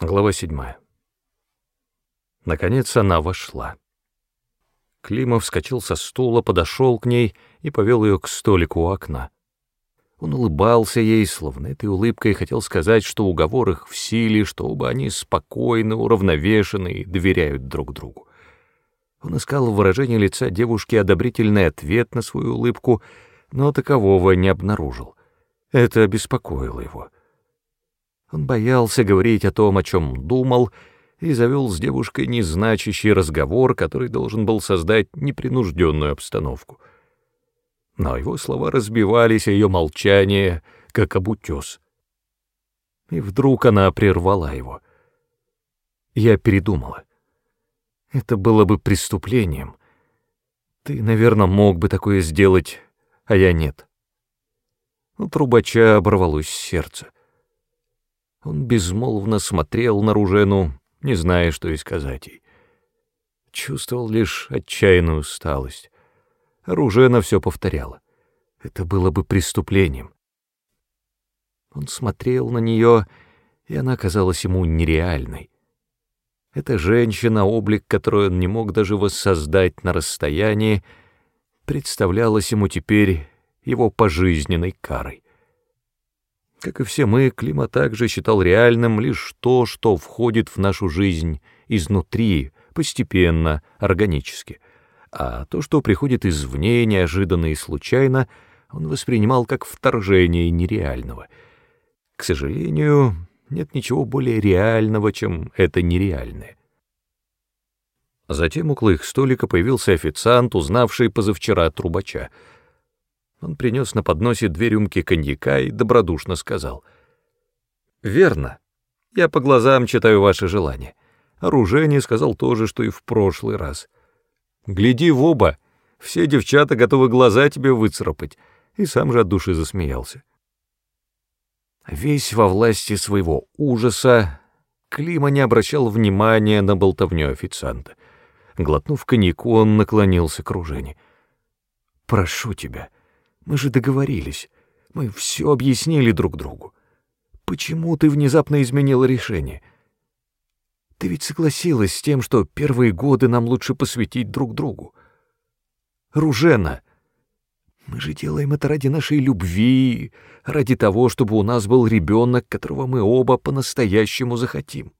Глава седьмая. Наконец она вошла. Климов вскочил со стула, подошел к ней и повел ее к столику у окна. Он улыбался ей, словно этой улыбкой хотел сказать, что уговор их в силе, что оба они спокойны, уравновешены и доверяют друг другу. Он искал в выражении лица девушки одобрительный ответ на свою улыбку, но такового не обнаружил. Это беспокоило его. Он боялся говорить о том, о чем думал, и завел с девушкой незначащий разговор, который должен был создать непринужденную обстановку. Но его слова разбивались, а ее молчание, как об утес. И вдруг она прервала его. Я передумала. Это было бы преступлением. Ты, наверное, мог бы такое сделать, а я нет. У трубача оборвалось сердце. Он безмолвно смотрел на Ружену, не зная, что и сказать ей. Чувствовал лишь отчаянную усталость. Ружена все повторяла. Это было бы преступлением. Он смотрел на нее, и она казалась ему нереальной. Эта женщина, облик которой он не мог даже воссоздать на расстоянии, представлялась ему теперь его пожизненной карой. Как и все мы, Клима также считал реальным лишь то, что входит в нашу жизнь изнутри, постепенно, органически. А то, что приходит извне, неожиданно и случайно, он воспринимал как вторжение нереального. К сожалению, нет ничего более реального, чем это нереальное. Затем около их столика появился официант, узнавший позавчера трубача — он принес на подносе две рюмки коньяка и добродушно сказал. «Верно. Я по глазам читаю ваши желания. Оружение сказал то же, что и в прошлый раз. Гляди в оба. Все девчата готовы глаза тебе выцарапать». И сам же от души засмеялся. Весь во власти своего ужаса, Клима не обращал внимания на болтовню официанта. Глотнув коньяку, он наклонился к Ружене. «Прошу тебя, мы же договорились. Мы все объяснили друг другу. Почему ты внезапно изменила решение? Ты ведь согласилась с тем, что первые годы нам лучше посвятить друг другу. Ружена, мы же делаем это ради нашей любви, ради того, чтобы у нас был ребенок, которого мы оба по-настоящему захотим.